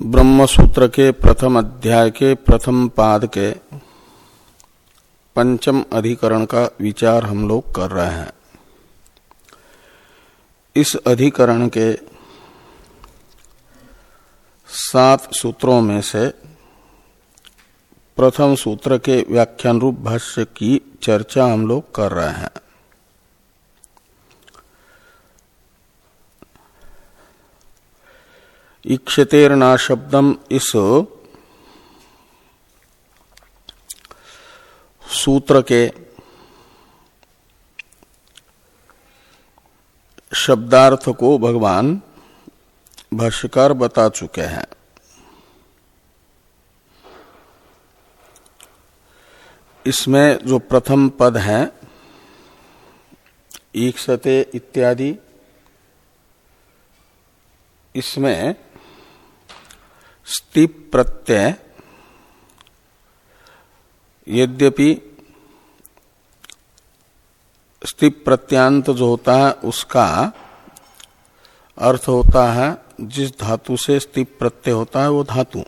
ब्रह्म सूत्र के प्रथम अध्याय के प्रथम पाद के पंचम अधिकरण का विचार हम लोग कर रहे हैं। इस अधिकरण के सात सूत्रों में से प्रथम सूत्र के व्याख्यान रूप भाष्य की चर्चा हम लोग कर रहे हैं। इक्षतेरना शब्दम इस सूत्र के शब्दार्थ को भगवान भाष्यकार बता चुके हैं। इसमें जो प्रथम पद है, ईक्षते इत्यादि, इसमें स्तिप प्रत्यय यद्यपि स्तिप प्रत्यांत जो होता है, उसका अर्थ होता है, जिस धातु से स्तिप प्रत्यय होता है, वो धातु।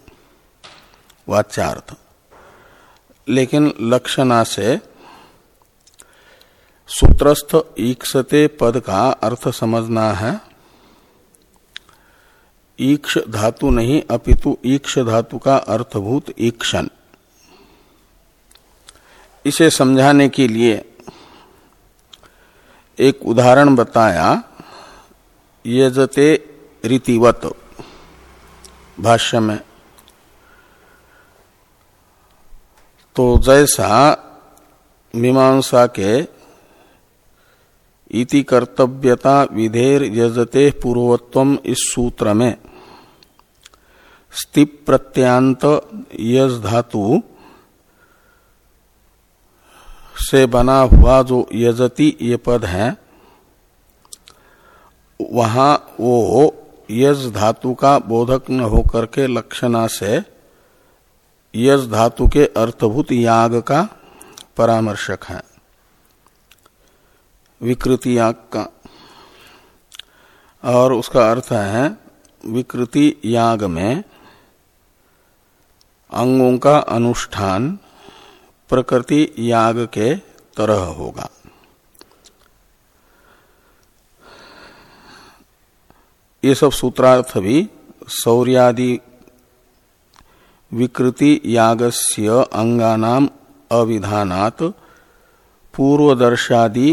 वाच्यार्थ। लेकिन लक्षणा से सूत्रस्थ ईक्षते पद का अर्थ समझना है। ईक्ष धातु नहीं, अपितु ईक्ष धातु का अर्थभूत ईक्षण। इसे समझाने के लिए एक उदाहरण बताया, यजते रीतिवत भाष्य में। तो जैसा मीमांसा के इति कर्तव्यता विधेर यजते पूर्वत्व इस सूत्र में। स्तिप प्रत्यांत यज धातु से बना हुआ जो यजति ये पद है, वहाँ वो यज धातु का बोधक न होकर के लक्षणा से यज धातु के अर्थभूत याग का परामर्शक है। विकृति याग का। और उसका अर्थ है, विकृति याग में अंगों का अनुष्ठान प्रकृति याग के तरह होगा। ये सब सूत्रार्थ भी सौर्यादि विकृति यागस्य अंगानाम अविधानात पूर्वदर्शादि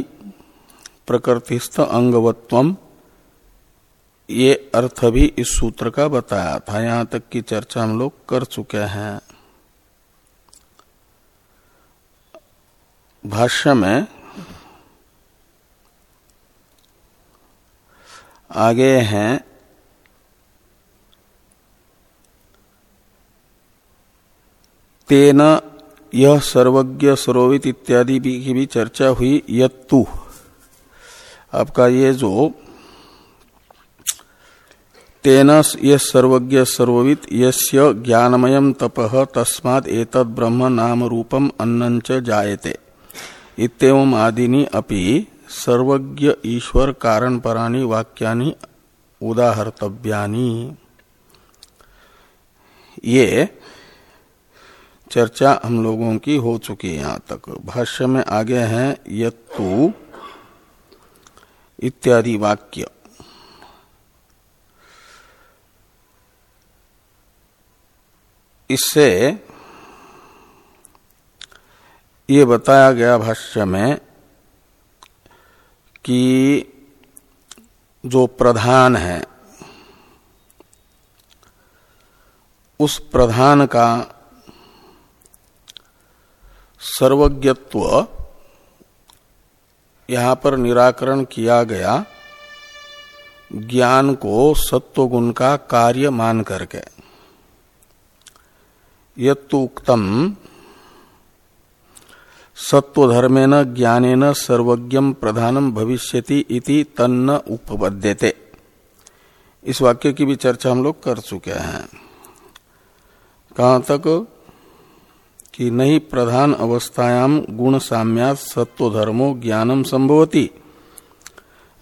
प्रकृतिस्थ अंगवत्व ये अर्थ भी इस सूत्र का बताया था। यहाँ तक की चर्चा हम लोग कर चुके हैं। भाष्य में आगे हैं, तेन यह सर्वज्ञ सरोवित इत्यादि की भी चर्चा हुई, यत्तु। आपका ये जो तेन ये सर्वज्ञ सर्ववित यस्य ज्ञानमयम तपह तस्मात् एतद ब्रह्म नाम रूपम अन्नंच जायते। इतम आदिनी अपि सर्वज्ञ ईश्वर कारण पराणी वाक्यानि उदाहर्तव्यानि। ये चर्चा हम लोगों की हो चुकी है यहाँ तक। भाष्य में आगे हैं, यत्तु इत्यादि वाक्य। इससे ये बताया गया भाष्य में कि जो प्रधान है, उस प्रधान का सर्वज्ञत्व यहाँ पर निराकरण किया गया ज्ञान को सत्वगुण का कार्य मान करके। युक्तम सत्वधर्मेन ज्ञानेन सर्वज्ञम प्रधानम भविष्यति इति तन्न उपपद्यते। इस वाक्य की भी चर्चा हम लोग कर चुके हैं। कहाँ तक? कि नहीं प्रधान अवस्थायाम गुण साम्या सत्व धर्मो ज्ञानम संभवती।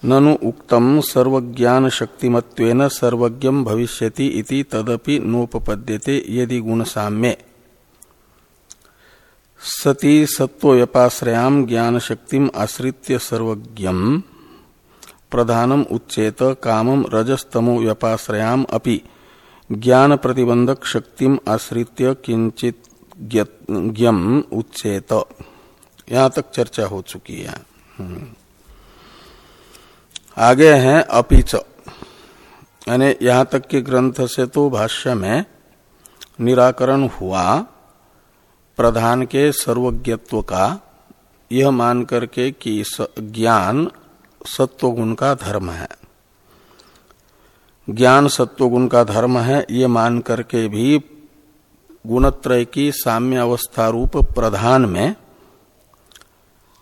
ननु उक्तम सर्वज्ञान शक्तिमत्वेन सर्वज्ञम भविष्यति इति तदपि नोपपद्यते यदि गुण साम्ये सती सत्व व्यपाश्रयाम ज्ञान शक्तिम आश्रित्य सर्वज्ञम, प्रधानम उच्चेत कामम रजस्तमो व्यपाश्रयाम अपि ज्ञान प्रतिबंधक शक्तिम आश्रित्य किंचित उच्चेत। यहाँ तक चर्चा हो चुकी है। हम्म। आगे हैं अपिच यानी यहाँ तक के ग्रंथ से तो भाष्य में निराकरण हुआ, प्रधान के सर्वज्ञत्व का, यह मान करके कि ज्ञान सत्वगुण का धर्म है। ज्ञान सत्वगुण का धर्म है, ये मान करके भी गुणत्रय की साम्य अवस्था रूप प्रधान में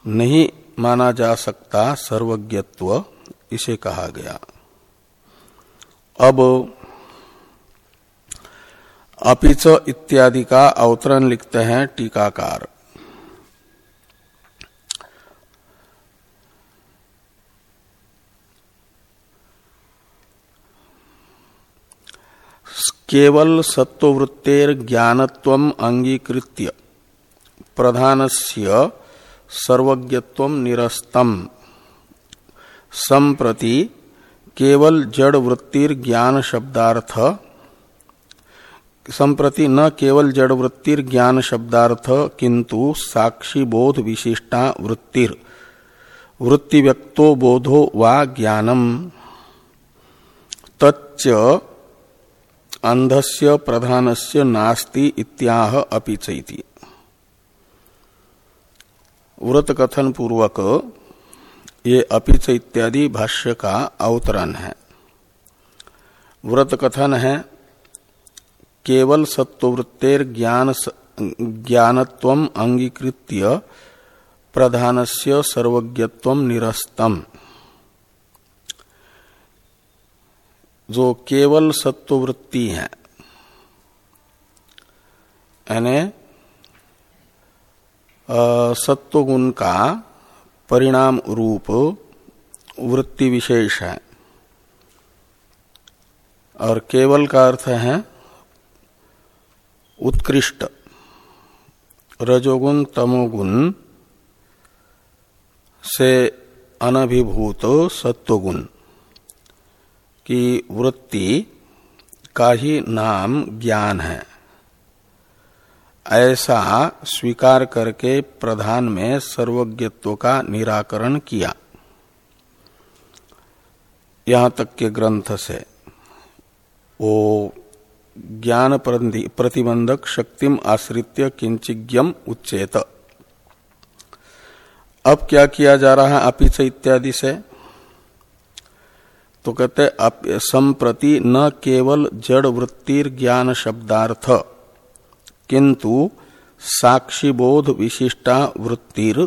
नहीं माना जा सकता सर्वज्ञत्व। इसे कहा गया। अब अपिच इत्यादि का अवतरण लिखते हैं टीकाकार। केवल सत्ववृत्तेर ज्ञानत्व अंगीकृत्य। प्रधानस्य सर्वज्ञत्व निरस्तम। संप्रति केवल जड़ वृत्तिर ज्ञान शब्दार्थ, संप्रति न केवल जड़ वृत्तिर ज्ञान शब्दार्थ, किंतु साक्षी बोध विशिष्टा वृत्तिर, वृत्ति व्यक्तो बोधो वा ज्ञानम। तच्च अंधस्य प्रधानस्य नास्ति इत्याह अपिचैति व्रत कथन पूर्वक ये अपिच इत्यादि भाष्य का अवतरण है। व्रत कथन है, केवल सत्ववृत्तेर ज्ञान ज्ञानत्व अंगीकृत्य प्रधानस्य सर्वज्ञत्व निरस्तम। जो केवल सत्ववृत्ति है, यानी सत्वगुण का परिणाम रूप वृत्ति विशेष है और केवल का अर्थ है उत्कृष्ट। रजोगुण, तमोगुण से अनभिभूत सत्वगुण की वृत्ति का ही नाम ज्ञान है। ऐसा स्वीकार करके प्रधान में सर्वज्ञत्व का निराकरण किया। यहाँ तक के ग्रंथ से। वो ज्ञान प्रतिबंधक शक्तिम आश्रित्य किंचिज्ञम उच्चेत। अब क्या किया जा रहा है अपिच इत्यादि से? तो कहते संप्रति न केवल जड़ वृत्तिर ज्ञान शब्दार्थ। किंतु साक्षी बोध विशिष्टा वृत्तिर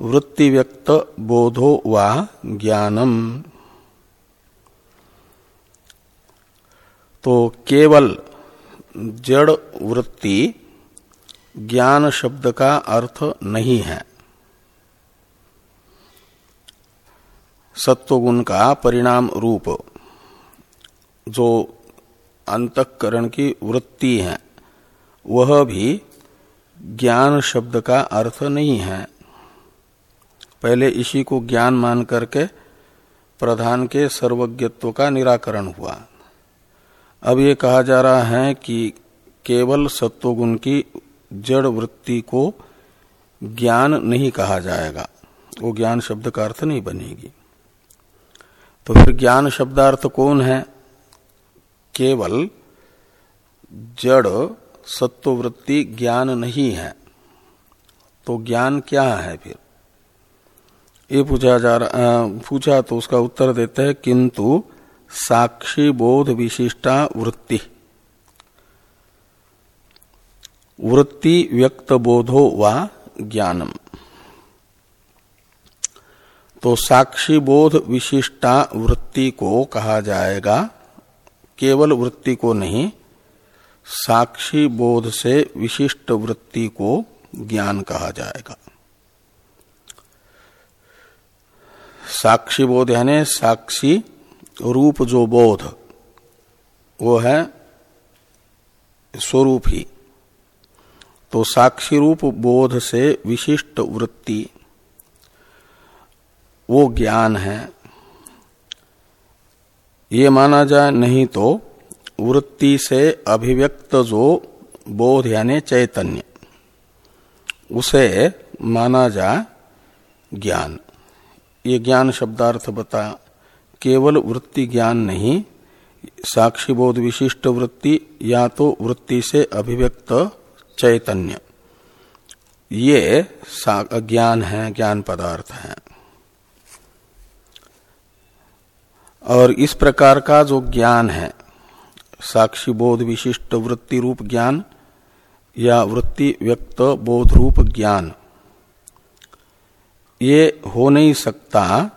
वृत्ति व्यक्त बोधो वा ज्ञानम। तो केवल जड़ वृत्ति ज्ञान शब्द का अर्थ नहीं है। सत्वगुण का परिणाम रूप जो अंतकरण की वृत्ति है। वह भी ज्ञान शब्द का अर्थ नहीं है। पहले इसी को ज्ञान मान करके प्रधान के सर्वज्ञत्व का निराकरण हुआ। अब ये कहा जा रहा है कि केवल सत्वगुण की जड़ वृत्ति को ज्ञान नहीं कहा जाएगा। वो ज्ञान शब्द का अर्थ नहीं बनेगी। तो फिर ज्ञान शब्दार्थ कौन है? केवल जड़ सत्ववृत्ति ज्ञान नहीं है। तो ज्ञान क्या है फिर? ये पूछा जा रहा पूछा तो उसका उत्तर देते हैं, किंतु साक्षी बोध विशिष्टा वृत्ति। वृत्ति व्यक्त बोधो वा ज्ञानम। तो साक्षी बोध विशिष्टा वृत्ति को कहा जाएगा, केवल वृत्ति को नहीं साक्षी बोध से विशिष्ट वृत्ति को ज्ञान कहा जाएगा। साक्षी बोध यानी साक्षी रूप जो बोध, वो है स्वरूप। ही तो साक्षी रूप बोध से विशिष्ट वृत्ति, वो ज्ञान है। ये माना जाए नहीं तो वृत्ति से अभिव्यक्त जो बोध यानी चैतन्य, उसे माना जा ज्ञान। ये ज्ञान शब्दार्थ बता, केवल वृत्ति ज्ञान नहीं, साक्षी बोध विशिष्ट वृत्ति या तो वृत्ति से अभिव्यक्त चैतन्य। ये ज्ञान है, ज्ञान पदार्थ है। और इस प्रकार का जो ज्ञान है साक्षी बोध विशिष्ट वृत्ति रूप ज्ञान या वृत्ति व्यक्त बोध रूप ज्ञान। ये हो नहीं सकता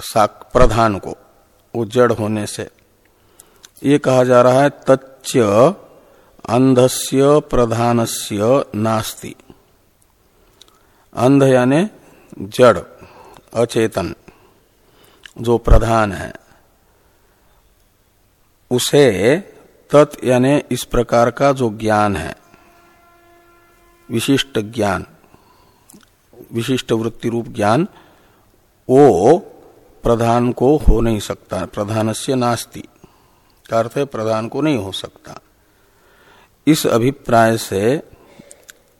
साक प्रधान को, वो जड़ होने से। ये कहा जा रहा है, तच्च अंधस्य प्रधानस्य नास्ति। अंध यानी जड़, अचेतन, जो प्रधान है। उसे तत् यानी इस प्रकार का जो ज्ञान है, विशिष्ट ज्ञान, विशिष्ट वृत्ति रूप ज्ञान, वो प्रधान को हो नहीं सकता प्रधान से नास्ति। का अर्थ है प्रधान को नहीं हो सकता। इस अभिप्राय से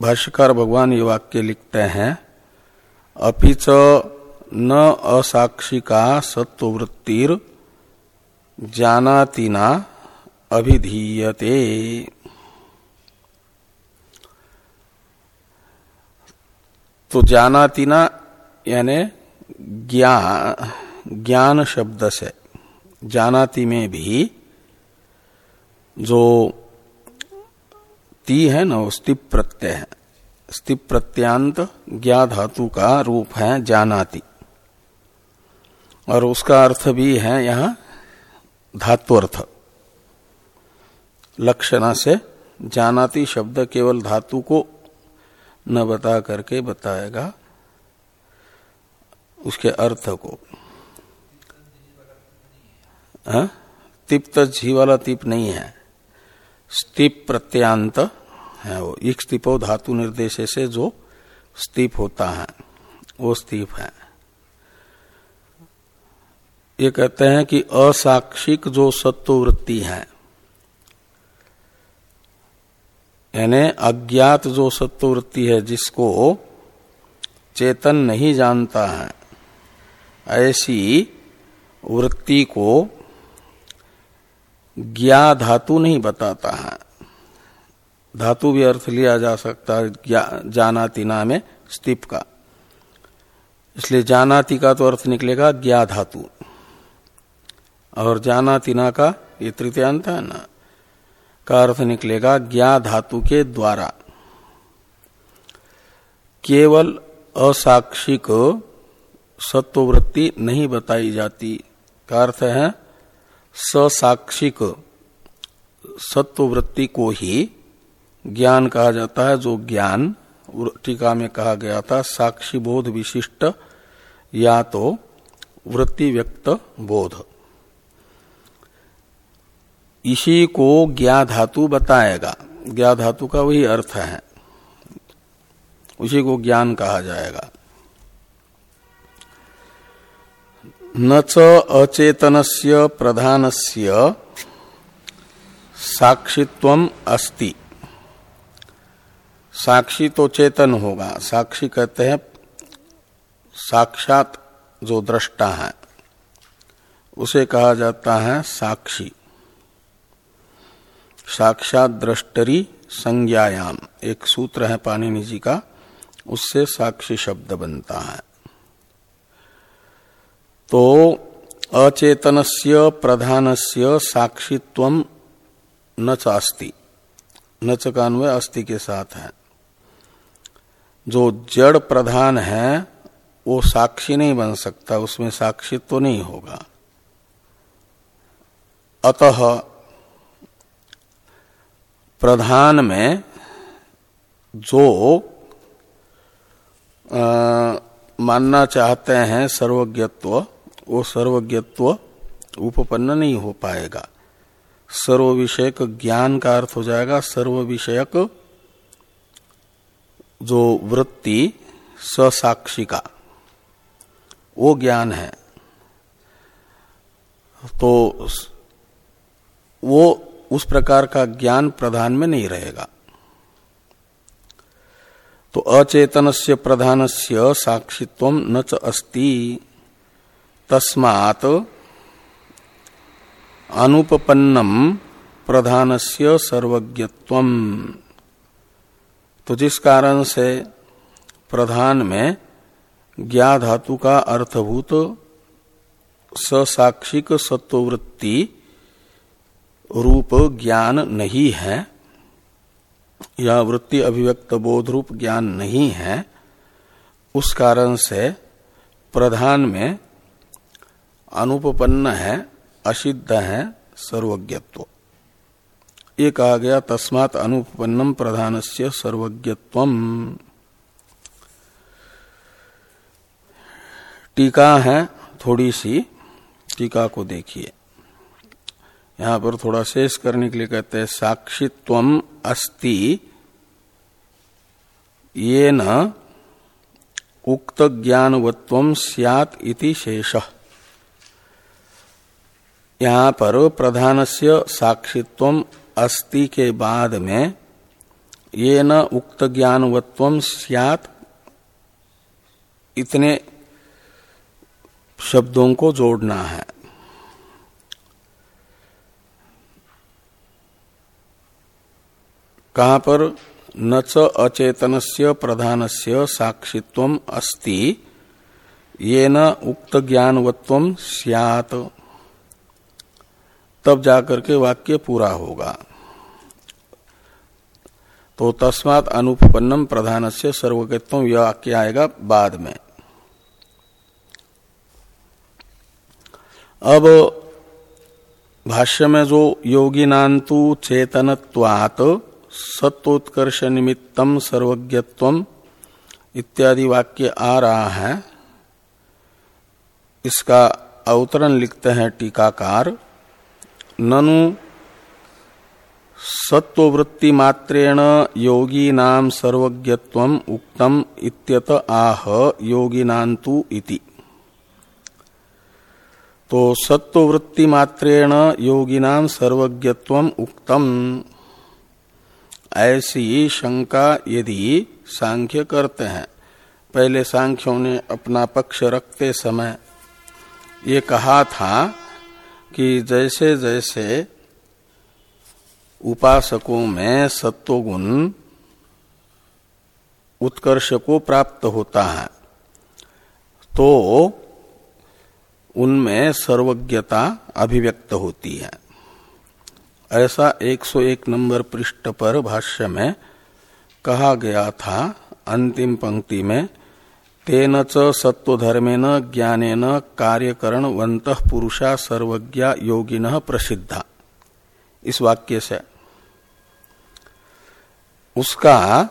भाष्यकार भगवान ये वाक्य लिखते हैं अपिच न असाक्षी असाक्षिका सत्ववृत्तिर जानातिना अभिधीयते। तो जानातिना यानी ज्ञान ज्ञान शब्द से, जानाति में भी जो ती है ना, वो स्तिप प्रत्यय है। स्तिप प्रत्यांत ज्ञा धातु का रूप है जानाति। और उसका अर्थ भी है यहाँ धातुअर्थ लक्षणा से जानाति शब्द केवल धातु को न बता करके बताएगा, उसके अर्थ को। हाँ? तिप तो झी वाला तिप नहीं है। स्तिप प्रत्यांत है वो। एक स्तिपो धातु निर्देश से जो स्तिप होता है, वो स्तिप है। ये कहते हैं कि असाक्षिक जो सत्व वृत्ति है, यानी अज्ञात जो सत्व वृत्ति है जिसको चेतन नहीं जानता है, ऐसी वृत्ति को ज्ञा धातु नहीं बताता है। धातु भी अर्थ लिया जा सकता है जाना तिना में स्तिप का। इसलिए जानाति का तो अर्थ निकलेगा ज्ञा धातु। और जाना तिना का ये तृतीयांत है ना? का अर्थ निकलेगा ज्ञा धातु के द्वारा। केवल असाक्षिक सत्ववृत्ति नहीं बताई जाती। का अर्थ है ससाक्षिक सत्ववृत्ति को ही ज्ञान कहा जाता है, जो ज्ञान टीका में कहा गया था, साक्षी बोध विशिष्ट या तो वृत्ति व्यक्त बोध। इसी को ज्ञा धातु बताएगा। ज्ञा धातु का वही अर्थ है। उसी को ज्ञान कहा जाएगा। न च अचेतनस्य प्रधानस्य साक्षित्व अस्ति। साक्षी तो चेतन होगा। साक्षी कहते हैं साक्षात जो दृष्टा है, उसे कहा जाता है साक्षी। साक्षात दृष्टरी संज्ञायाम। एक सूत्र है पाणिनि जी का, उससे साक्षी शब्द बनता है। तो अचेतनस्य प्रधानस्य साक्षित्व न चास्ति। न कान्वय अस्थि के साथ है। जो जड़ प्रधान है, वो साक्षी नहीं बन सकता, उसमें साक्षित्व तो नहीं होगा। अतः प्रधान में जो आ, मानना चाहते हैं सर्वज्ञत्व वो सर्वज्ञत्व उपपन्न नहीं हो पाएगा। सर्व विषयक ज्ञान का अर्थ हो जाएगा सर्व विषयक जो वृत्ति ससाक्षी का वो ज्ञान है। तो वो उस प्रकार का ज्ञान प्रधान में नहीं रहेगा। तो अचेतन से प्रधान से साक्षित्व न च अस्ति। तस्मात् अनुपन्नम प्रधान से सर्वज्ञत्व तो जिस कारण से प्रधान में ज्ञा धातु का अर्थभूत ससाक्षिक सत्ववृत्ति रूप ज्ञान नहीं है, या वृत्ति अभिव्यक्त बोध रूप ज्ञान नहीं है, उस कारण से प्रधान में अनुपन्न है, असिद्ध है सर्वज्ञत्व। ये कहा गया, तस्मात अनुपन्नम प्रधान से सर्वज्ञत्व टीका है, थोड़ी सी, टीका को देखिए। यहाँ पर थोड़ा शेष करने के लिए कहते हैं, साक्षित्व अस्ति ये न उक्त ज्ञानवत्व सियात इति शेष। यहाँ पर प्रधानस्य साक्षित्व अस्ति के बाद में ये न उक्त ज्ञानवत्व सियात, इतने शब्दों को जोड़ना है। कहा पर? न च अचेतन प्रधान से साक्षित्व अस्ति। ये न उक्त ज्ञानवत्व सियात। तब जाकर के वाक्य पूरा होगा। तो तस्मात अनुपन्नम प्रधान से सर्वज्ञत्व यह वाक्य आएगा बाद में। अब भाष्य में जो योगिनांतु चेतनत्वात सत्वोत्कर्ष निमित्तम सर्वज्ञत्व इत्यादि वाक्य आ रहा है। इसका अवतरण लिखते हैं टीकाकार। ननु सत्ववृत्ति मात्रेण योगी नाम सर्वज्ञत्व उक्तम इत्यत आह योगिनांतु इति। तो सत्ववृत्ति मात्रेण योगिनाम सर्वज्ञत्व उक्तम। ऐसी शंका यदि सांख्य करते हैं, पहले सांख्यों ने अपना पक्ष रखते समय ये कहा था कि जैसे जैसे उपासकों में सत्वगुण उत्कर्ष को प्राप्त होता है तो उनमें सर्वज्ञता अभिव्यक्त होती है। ऐसा 101 नंबर पृष्ठ पर भाष्य में कहा गया था, अंतिम पंक्ति में, तेन च सत्वधर्मेन ज्ञानेन कार्यकरण वंत पुरुषा सर्वज्ञा योगिन प्रसिद्धा। इस वाक्य से। उसका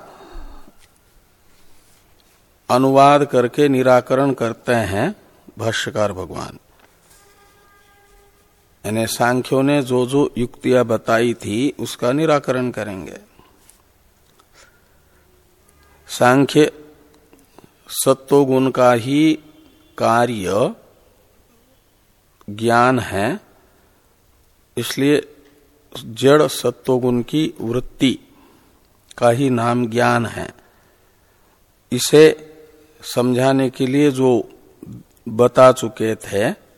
अनुवाद करके निराकरण करते हैं भाष्यकार भगवान। यानी सांख्यों ने जो जो युक्तियाँ बताई थी, उसका निराकरण करेंगे। सांख्य सत्वगुण का ही कार्य ज्ञान है, इसलिए जड़ सत्वगुण की वृत्ति का ही नाम ज्ञान है। इसे समझाने के लिए जो बता चुके थे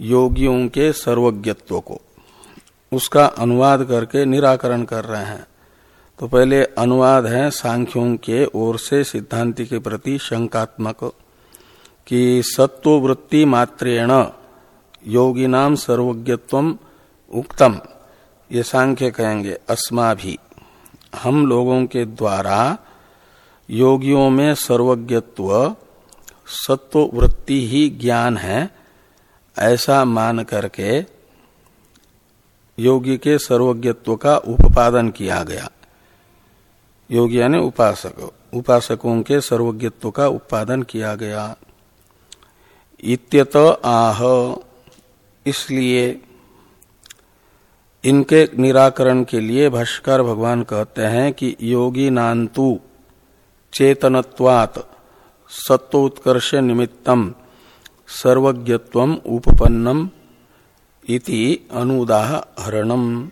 योगियों के सर्वज्ञत्व को। उसका अनुवाद करके निराकरण कर रहे हैं। तो पहले अनुवाद है सांख्यों के ओर से सिद्धांति के प्रति शंकात्मक कि सत्ववृत्ति मात्रेण योगी नाम सर्वज्ञत्व उक्तम। ये सांख्य कहेंगे अस्मा भी हम लोगों के द्वारा योगियों में सर्वज्ञत्व सत्ववृत्ति ही ज्ञान है। ऐसा मान करके योगी के सर्वज्ञत्व का उपादन किया गया। योगी यानी उपासक, उपासकों के सर्वज्ञत्व का उत्पादन किया गया। इत्यत आह, इसलिए इनके निराकरण के लिए भाष्कर भगवान कहते हैं कि योगी नान्तु चेतनत्वात सत्वोत्कर्ष निमित्तम सर्वज्ञत्व उपपन्नम इति अनुदाहरणम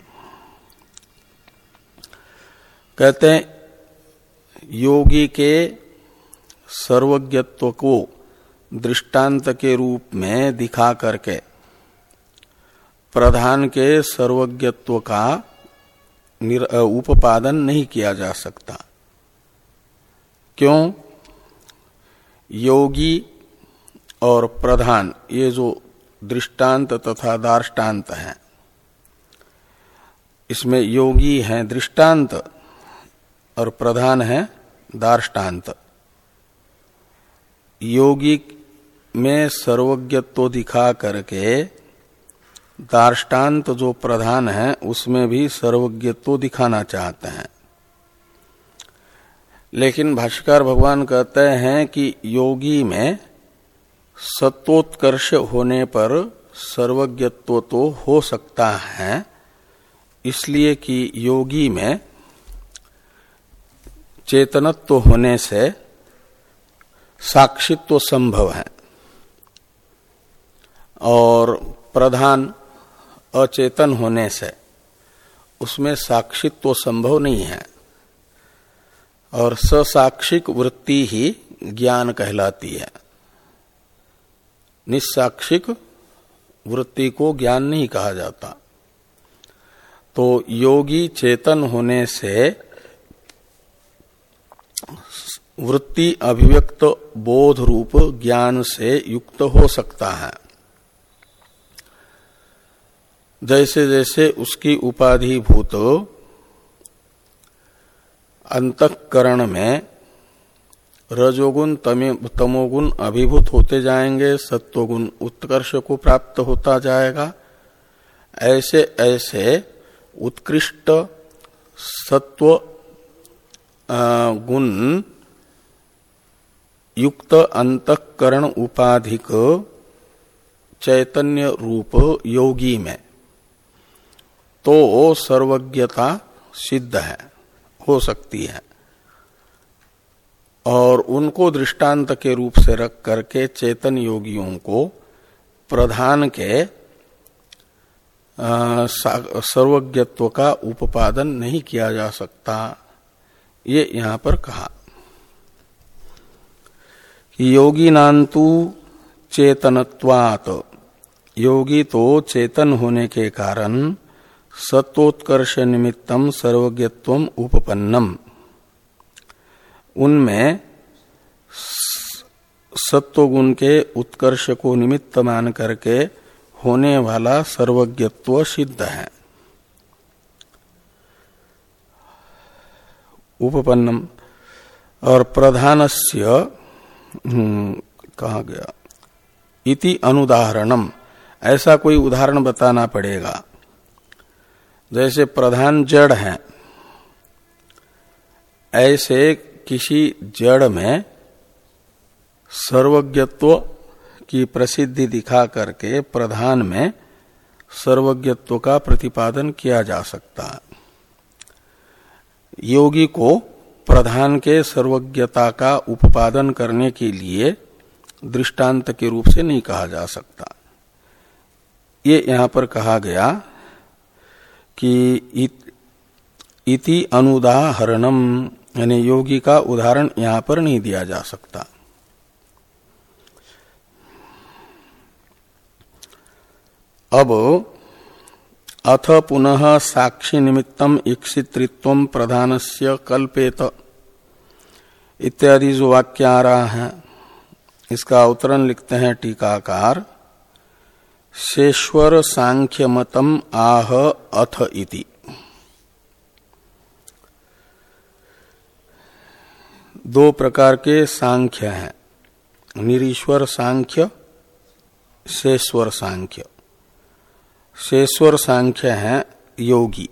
कहते हैं, योगी के सर्वज्ञत्व को दृष्टांत के रूप में दिखा करके, प्रधान के सर्वज्ञत्व का उपादन नहीं किया जा सकता। क्यों? योगी और प्रधान, ये जो दृष्टांत तथा दार्टान्त है। इसमें योगी है दृष्टांत और प्रधान है दार्टान्त योगी में सर्वज्ञत्व दिखा करके दार्टान्त जो प्रधान है, उसमें भी सर्वज्ञत्व दिखाना चाहते हैं। लेकिन भाष्कर भगवान कहते हैं कि योगी में सत्वोत्कर्ष होने पर सर्वज्ञत्व तो हो सकता है, इसलिए कि योगी में चेतनत्व होने से साक्षित्व संभव है। और प्रधान अचेतन होने से उसमें साक्षित्व संभव नहीं है। और ससाक्षिक वृत्ति ही ज्ञान कहलाती है। निस्साक्षिक वृत्ति को ज्ञान नहीं कहा जाता। तो योगी चेतन होने से वृत्ति अभिव्यक्त बोध रूप ज्ञान से युक्त हो सकता है। जैसे जैसे उसकी उपाधि भूत अंतकरण में रजोगुण तमोगुण अभिभूत होते जाएँगे, सत्वगुण उत्कर्ष को प्राप्त होता जाएगा। ऐसे ऐसे उत्कृष्ट सत्व गुण युक्त अंतकरण उपाधिक चैतन्य रूप योगी में। तो सर्वज्ञता सिद्ध है, हो सकती है। और उनको दृष्टांत के रूप से रख करके चेतन योगियों को प्रधान के सर्वज्ञत्व का उपादन नहीं किया जा सकता। ये यहाँ पर कहा योगी नान्तु चेतनत्वात। योगी तो चेतन होने के कारण सत्वोत्कर्ष निमित्तम सर्वज्ञत्व उपपन्नम। उनमें सत्वगुण के उत्कर्ष को निमित्त मान करके होने वाला सर्वज्ञत्व सिद्ध है। उपपन्नम। और प्रधानस्य हम्म, कहा गया। इति अनुदाहरणम। ऐसा कोई उदाहरण बताना पड़ेगा। जैसे प्रधान जड़ है ऐसे किसी जड़ में सर्वज्ञत्व की प्रसिद्धि दिखा करके प्रधान में सर्वज्ञत्व का प्रतिपादन किया जा सकता। है योगी को प्रधान के सर्वज्ञता का उपादन करने के लिए दृष्टांत के रूप से नहीं कहा जा सकता। ये यहाँ पर कहा गया कि इति अनुदाहरणम। यानी योगी का उदाहरण यहाँ पर नहीं दिया जा सकता। अब अथ पुनः साक्षी निमित्तम इक्षित्व प्रधान से कल्पेत। इत्यादि जो वाक्य आ रहा है, इसका अवतरण लिखते हैं टीकाकार। शेश्वर सांख्य मतम आह अथ इति। दो प्रकार के सांख्य हैं। निरीश्वर सांख्य शेश्वर सांख्य। शेश्वर सांख्य है योगी।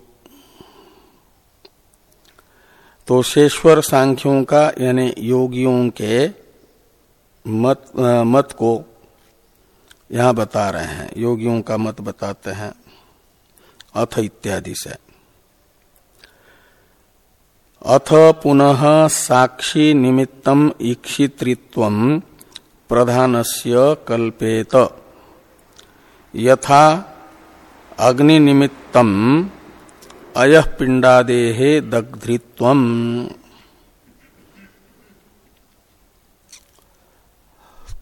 तो शेश्वर सांख्यों का यानी योगियों के मत आ, मत को यहाँ बता रहे हैं। योगियों का मत बताते हैं। अथ इत्यादि से। अथ पुनः साक्षी निमित्तम ईक्षित्व प्रधानस्य कल्पेत। यथा अग्नि निमित्तम अय पिंडादेहे दग्धृत्व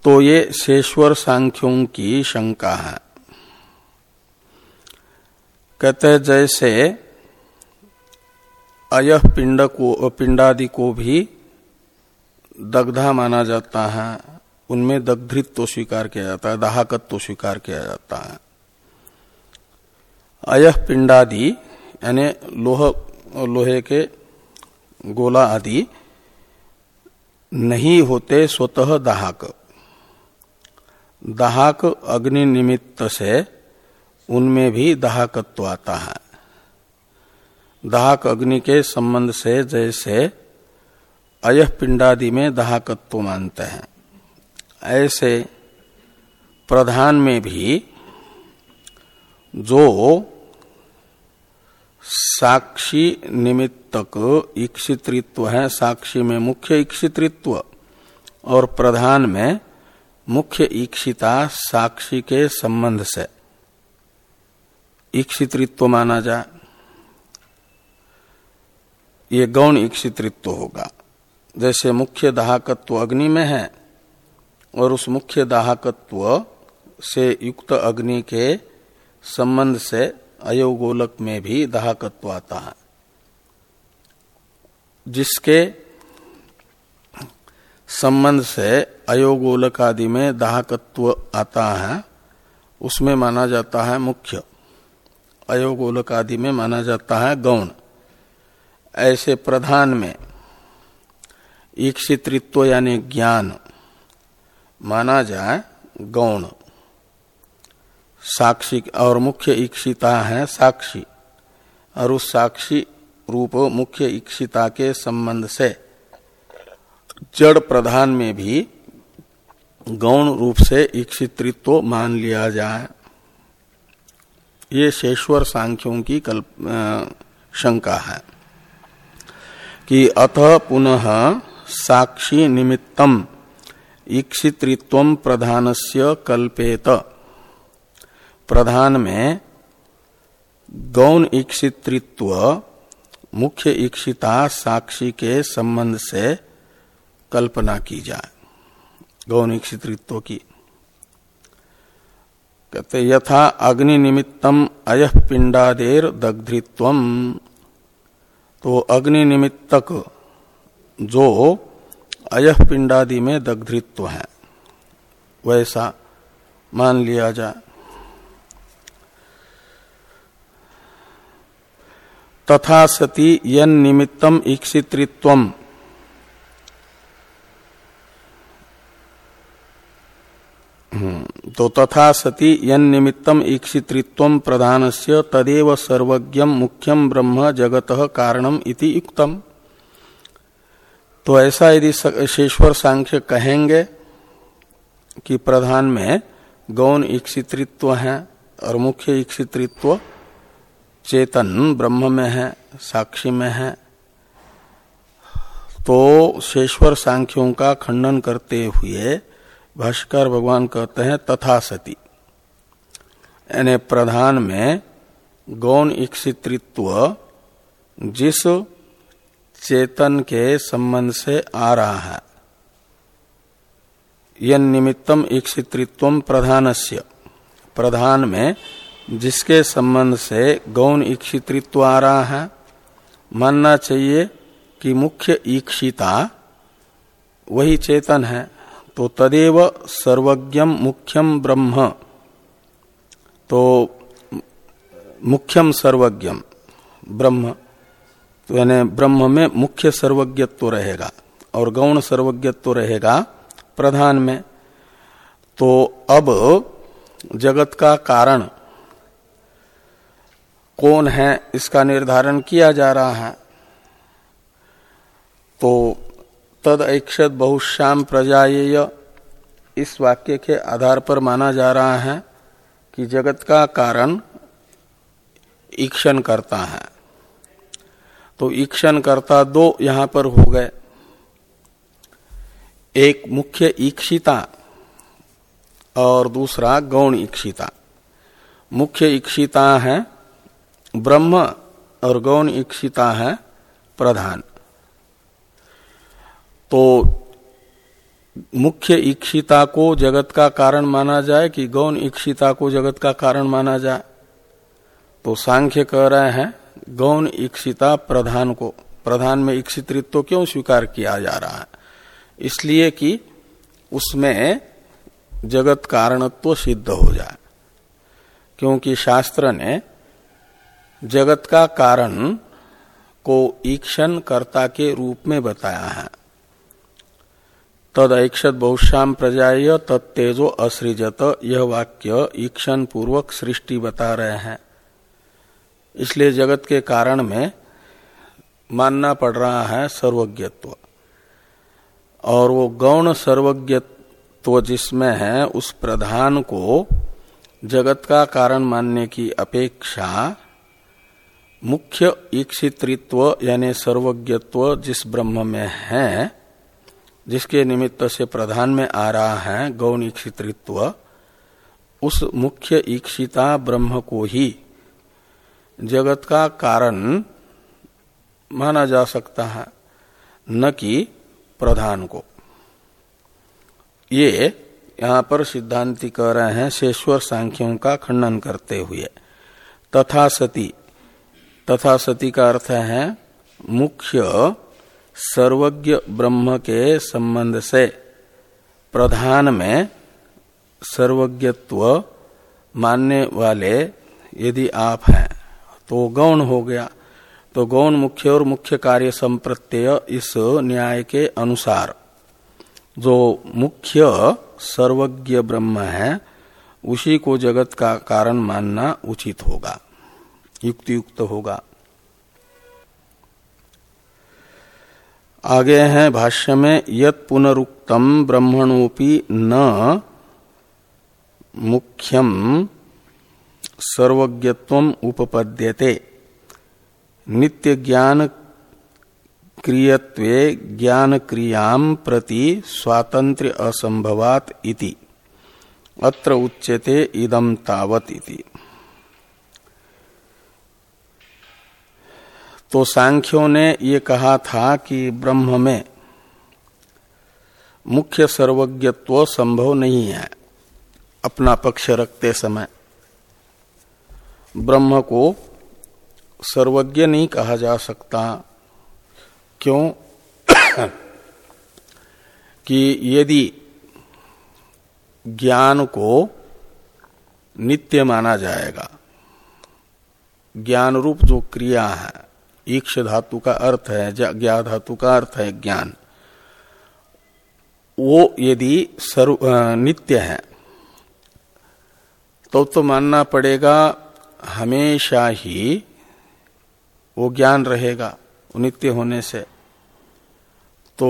तो ये शेश्वर सांख्यों की शंका है। कहते जैसे अय पिंड को पिंडादि को भी दग्धा माना जाता है। उनमें दग्धृत्व स्वीकार किया जाता है, दाहकत्व स्वीकार किया जाता है। अय पिंडादि, यानी लोह, लोहे के गोला आदि नहीं होते स्वतः दाहक। दाहक अग्नि निमित्त से उनमें भी दाहकत्व आता है। दाहक अग्नि के संबंध से जैसे अयह पिंडादि में दाहकत्व मानते हैं। ऐसे प्रधान में भी जो साक्षी निमित्तक ईक्षित्व है, साक्षी में मुख्य ईक्षित्व और प्रधान में मुख्य ईक्षिता साक्षी के संबंध से। ईक्षित्व माना जाए ये गौण ईक्षित्व होगा। जैसे मुख्य दाहकत्व अग्नि में है और उस मुख्य दाहकत्व से युक्त अग्नि के संबंध से अयोगोलक में भी दाहकत्व आता है। जिसके संबंध से अयोगोलक आदि में दाहकत्व आता है, उसमें माना जाता है मुख्य। अयोगोलक आदि में माना जाता है गौण। ऐसे प्रधान में ईक्षित्व यानी ज्ञान माना जाए गौण। साक्षी और मुख्य इक्षिता है साक्षी, और उस साक्षी रूप मुख्य इक्षिता के संबंध से। जड़ प्रधान में भी गौण रूप से इक्षित्व मान लिया जाए। ये शेश्वर सांख्यों की कल्प शंका है। कि अथ पुनः साक्षी निमित्तम ईक्षित्व प्रधानस्य कल्पेत। प्रधान में गौण ईक्षित्व मुख्य ईक्षिता साक्षी के संबंध से कल्पना की जाए। गौण ईक्षित्व की। कहते यथा अग्नि निमित्तम अय पिंडादेर दग्धृत्व तो अग्नि निमित्तक जो अयह पिंडादि में दग्धृत्व है। वैसा मान लिया जाए तथा सती यन निमित्तम ईक्षित्व तो तथा सती यन निमित्तम ईक्षित्व प्रधान से तदेव सर्वज्ञ मुख्यम ब्रह्म जगत कारणम इति युक्तम तो ऐसा यदि शेश्वर सांख्य कहेंगे कि प्रधान में गौण ईक्षित्व है और मुख्य ईक्षित्व चेतन ब्रह्म में है, साक्षी में है तो शेश्वर सांख्यों का खंडन करते हुए भाष्कर भगवान कहते हैं तथा सती यानी प्रधान में गौण इक्षित्व जिस चेतन के संबंध से आ रहा है यन निमित्तम इक्षित्व प्रधानस्य। प्रधान में जिसके संबंध से गौण ईक्षित्व आ रहा है, मानना चाहिए कि मुख्य ईक्षिता वही चेतन है। तो तदेव सर्वज्ञम मुख्यम ब्रह्म। तो मुख्यम सर्वज्ञम ब्रह्म। तो यानी ब्रह्म में मुख्य सर्वज्ञत्व तो रहेगा और गौण सर्वज्ञत्व तो रहेगा प्रधान में। तो अब जगत का कारण कौन है इसका निर्धारण किया जा रहा है। तो तद ऐक्षत बहुश्याम प्रजाएय इस वाक्य के आधार पर माना जा रहा है कि जगत का कारण ईक्षण करता है। तो ईक्षण करता दो यहाँ पर हो गए। एक मुख्य ईक्षिता और दूसरा गौण ईक्षिता। मुख्य ईक्षिता है ब्रह्म और गौण ईक्षिता है प्रधान। तो मुख्य ईक्षिता को जगत का कारण माना जाए कि गौण ईक्षिता को जगत का कारण माना जाए। तो सांख्य कह रहे हैं, गौण ईक्षिता प्रधान को, प्रधान में ईक्षित्व क्यों स्वीकार किया जा रहा है? इसलिए कि उसमें जगत कारणत्व सिद्ध हो जाए। क्योंकि शास्त्र ने जगत का कारण को ईक्षण कर्ता के रूप में बताया है। तद ऐक्षत बहुश्याम प्रजाय तत्तेजो असृजत। यह वाक्य ईक्षण पूर्वक सृष्टि बता रहे हैं। इसलिए जगत के कारण में मानना पड़ रहा है सर्वज्ञत्व। और वो गौण सर्वज्ञत्व जिसमें है, उस प्रधान को जगत का कारण मानने की अपेक्षा मुख्य ईक्षित्व यानी सर्वज्ञत्व जिस ब्रह्म में है जिसके निमित्त से प्रधान में आ रहा है गौण ईक्षित्व उस मुख्य ईक्षिता ब्रह्म को ही जगत का कारण माना जा सकता है, न कि प्रधान को। ये यहाँ पर सिद्धांति कह रहे हैं शेश्वर सांख्यों का खंडन करते हुए। तथा सती तथा सती का अर्थ है मुख्य सर्वज्ञ ब्रह्म के संबंध से प्रधान में सर्वज्ञत्व मानने वाले यदि आप हैं तो गौण हो गया। तो गौण मुख्य और मुख्य कार्य संप्रत्यय इस न्याय के अनुसार। जो मुख्य सर्वज्ञ ब्रह्म है, उसी को जगत का कारण मानना उचित होगा युक्त युक्त होगा। आगे हैं भाष्य में, यत पुनरुक्तम ब्रह्मणोपि न मुख्यम सर्वज्ञत्व उपपद्यते। नित्य ज्ञान क्रियत्वे ज्ञान क्रियाम प्रति स्वातंत्र असंभवात इति। अत्र उच्यते इदम तावत इति। तो सांख्यों ने ये कहा था कि ब्रह्म में मुख्य सर्वज्ञत्व संभव नहीं है अपना पक्ष रखते समय। ब्रह्म को सर्वज्ञ नहीं कहा जा सकता। क्यों? कि यदि ज्ञान को नित्य माना जाएगा ज्ञान रूप जो क्रिया है ईक्ष धातु का अर्थ है ज्ञा धातु का अर्थ है ज्ञान। वो यदि सर्व नित्य है तो तो मानना पड़ेगा हमेशा ही वो ज्ञान रहेगा नित्य होने से। तो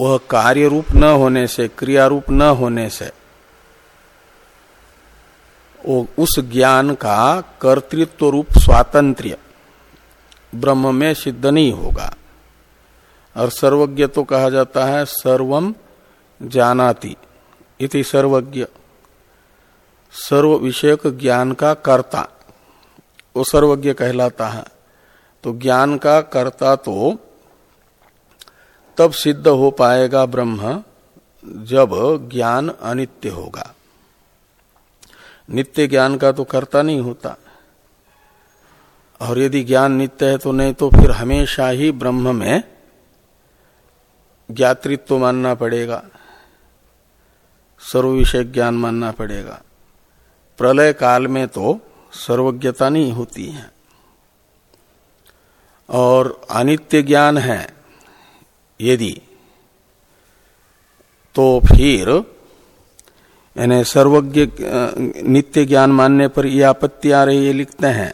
वह कार्य रूप न होने से क्रिया रूप न होने से, वो उस ज्ञान का कर्तृत्व रूप स्वातंत्र्य। ब्रह्म में सिद्ध नहीं होगा। और सर्वज्ञ तो कहा जाता है सर्वम जानाति। इति सर्वज्ञ। सर्व विषयक ज्ञान का कर्ता। वो सर्वज्ञ कहलाता है। तो ज्ञान का कर्ता तो तब सिद्ध हो पाएगा ब्रह्म जब ज्ञान अनित्य होगा। नित्य ज्ञान का तो कर्ता नहीं होता। और यदि ज्ञान नित्य है तो नहीं तो फिर हमेशा ही ब्रह्म में ज्ञातृत्व मानना पड़ेगा। सर्व विषय ज्ञान मानना पड़ेगा। प्रलय काल में तो सर्वज्ञता नहीं होती है। और अनित्य ज्ञान है यदि तो फिर यानी सर्वज्ञ नित्य ज्ञान मानने पर यह आपत्ति आ रही है लिखते हैं।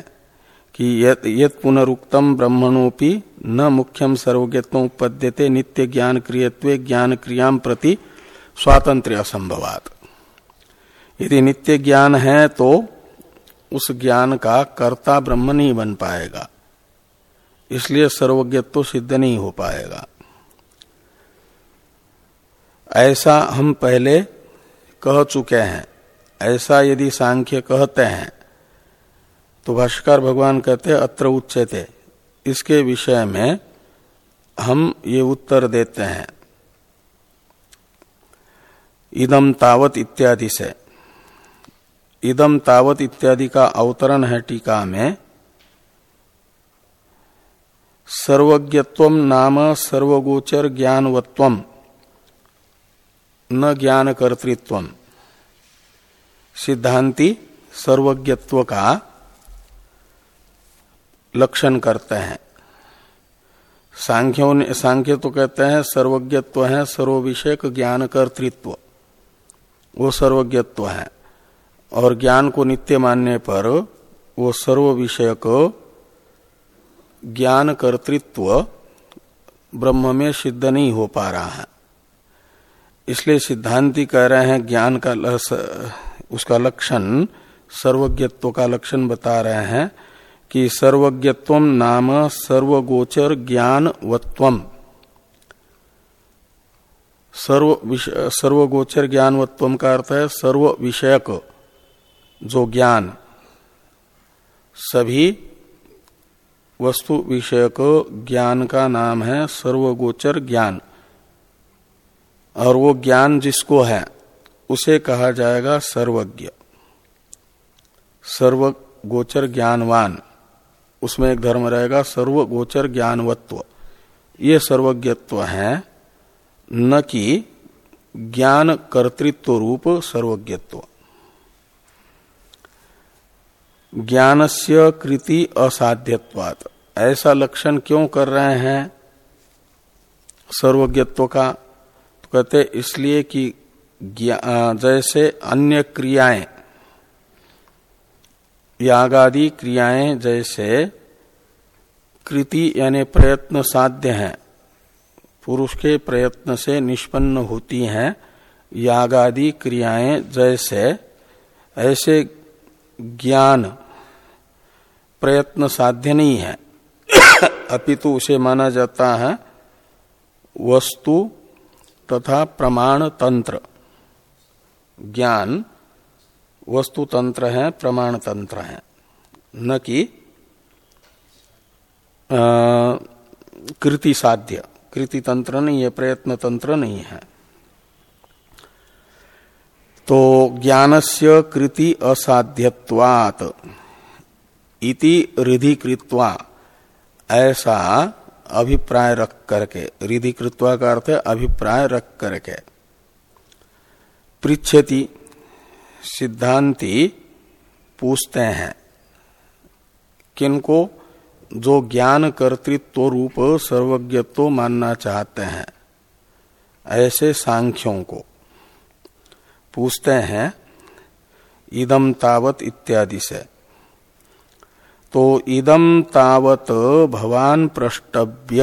कि यत पुनरुक्तम ब्रह्मणोपि न मुख्यम सर्वज्ञत्व उपद्यते नित्य ज्ञान क्रियत्व ज्ञान क्रियाम प्रति स्वातंत्र असंभवात यदि नित्य ज्ञान है तो उस ज्ञान का कर्ता ब्रह्म नहीं बन पाएगा। इसलिए सर्वज्ञत्व सिद्ध नहीं हो पाएगा। ऐसा हम पहले कह चुके हैं। ऐसा यदि सांख्य कहते हैं तो भाष्कर भगवान कहते अत्र उच्चते इसके विषय में हम ये उत्तर देते हैं। इदम तावत इत्यादि से। इदम तावत इत्यादि का अवतरण है टीका में। सर्वज्ञत्व नाम सर्वगोचर ज्ञानवत्व, न ज्ञान कर्तृत्व सिद्धांति सर्वज्ञत्व का लक्षण करते हैं। सांख्यों ने सांख्य तो कहते हैं सर्वज्ञत्व है सर्व विषयक ज्ञान कर्तृत्व। वो सर्वज्ञत्व है। और ज्ञान को नित्य मानने पर वो सर्व विषयक ज्ञान कर्तृत्व ब्रह्म में सिद्ध नहीं हो पा रहा है। इसलिए सिद्धांति कह रहे हैं ज्ञान का उसका लक्षण, सर्वज्ञत्व का लक्षण बता रहे हैं। कि सर्वज्ञत्व नाम सर्वगोचर ज्ञान ज्ञानवत्व सर्व सर्वगोचर ज्ञानवत्व का अर्थ है सर्व विषयक, जो ज्ञान। सभी वस्तु विषयक ज्ञान का नाम है सर्वगोचर ज्ञान। और वो ज्ञान जिसको है, उसे कहा जाएगा सर्वज्ञ। सर्व गोचर ज्ञानवान। उसमें एक धर्म रहेगा सर्वगोचर ज्ञानवत्व। ये सर्वज्ञत्व है, न कि ज्ञान कर्तृत्व रूप सर्वज्ञत्व। ज्ञानस्य कृति असाध्यत्वात। ऐसा लक्षण क्यों कर रहे हैं सर्वज्ञत्व का? तो कहते इसलिए कि जैसे अन्य क्रियाएँ यागादि क्रियाएँ जैसे कृति यानी प्रयत्न साध्य हैं। पुरुष के प्रयत्न से निष्पन्न होती हैं यागादि क्रियाएँ जैसे ऐसे ज्ञान प्रयत्न साध्य नहीं है। अपितु उसे माना जाता है वस्तु तथा प्रमाण तंत्र। ज्ञान वस्तु तंत्र है प्रमाण तंत्र है। न कि कृति साध्य। कृति तंत्र नहीं है, प्रयत्न तंत्र नहीं है। तो ज्ञानस्य कृति असाध्यत्वात इति रिधि कृत्वा ऐसा अभिप्राय रख करके रिधि कृत्वा का अर्थ अभिप्राय रख करके। पृछति सिद्धांति पूछते हैं, किनको जो ज्ञान कर्तृत्व रूप सर्वज्ञत्व मानना चाहते हैं, ऐसे सांख्यों को पूछते हैं, इदम तावत इत्यादि से। तो इदम तावत भवान प्रष्टव्य,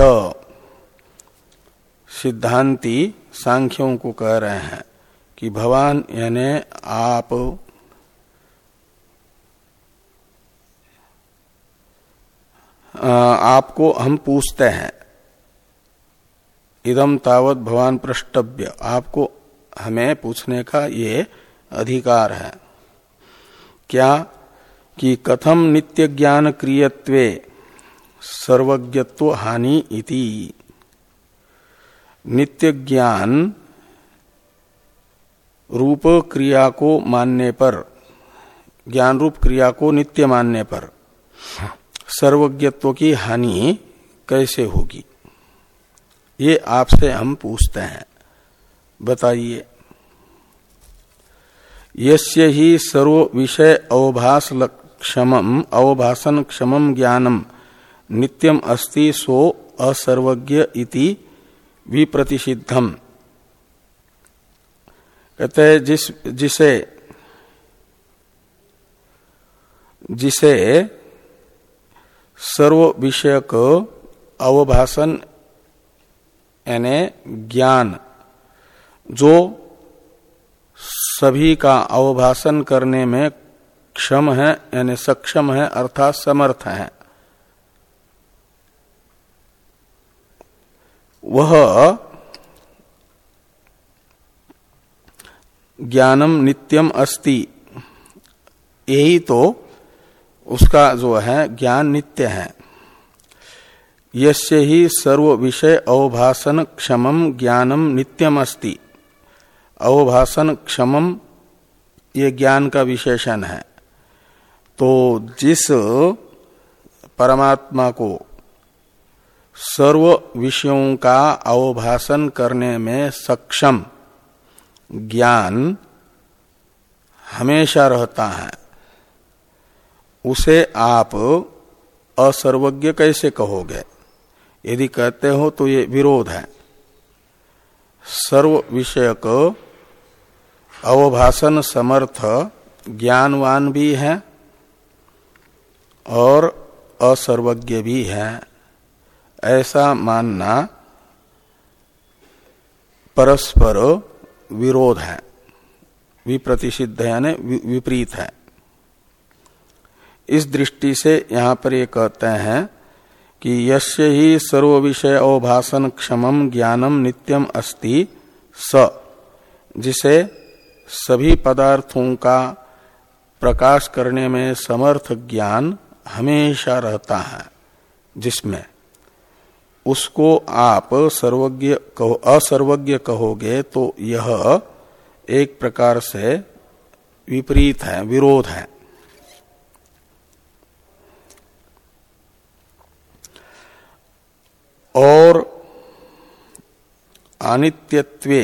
सिद्धांति सांख्यों को कह रहे हैं। कि भगवान यानी आप आपको हम पूछते हैं। इदम तावत भगवान प्रष्टव्य आपको हमें पूछने का ये अधिकार है। क्या कि कथम नित्य ज्ञान क्रियत्वे सर्वज्ञत्व हानि इति। नित्य ज्ञान रूप क्रिया को मानने पर ज्ञान रूप क्रिया को नित्य मानने पर, सर्वज्ञत्व की हानि कैसे होगी? ये आपसे हम पूछते हैं। बताइए। यस्य ही सर्व विषय अवभास क्षमम अवभाषण क्षमम ज्ञानम, नित्यम अस्ति सो असर्वज्ञ इति विप्रतिषिद्धम। कहते हैं, जिस, जिसे जिसे सर्व विषयक अवभाषण यानी ज्ञान, जो सभी का अवभाषण करने में क्षम है, यानी सक्षम है, अर्थात समर्थ है। वह ज्ञानम नित्यम अस्ति। यही तो उसका जो है, ज्ञान नित्य है। यस्य ही सर्व विषय अवभाषण क्षमम ज्ञानम नित्यम अस्ति। अवभाषण क्षमम, ये ज्ञान का विशेषण है। तो जिस परमात्मा को सर्व विषयों का अवभाषण करने में सक्षम ज्ञान हमेशा रहता है। उसे आप असर्वज्ञ कैसे कहोगे? यदि कहते हो तो ये विरोध है। सर्व विषयक अवभाषण समर्थ ज्ञानवान भी है और असर्वज्ञ भी है। ऐसा मानना परस्पर विरोध है विप्रतिषिद्ध यानी विपरीत है। इस दृष्टि से यहाँ पर ये कहते हैं कि यश्य ही सर्व विषय अवभाषण क्षमम ज्ञानम नित्यम अस्ति स, जिसे सभी पदार्थों का प्रकाश करने में समर्थ ज्ञान हमेशा रहता है, जिसमें उसको आप सर्वज्ञ कहो, असर्वज्ञ कहोगे तो यह एक प्रकार से विपरीत है, विरोध है। और अनित्यत्वे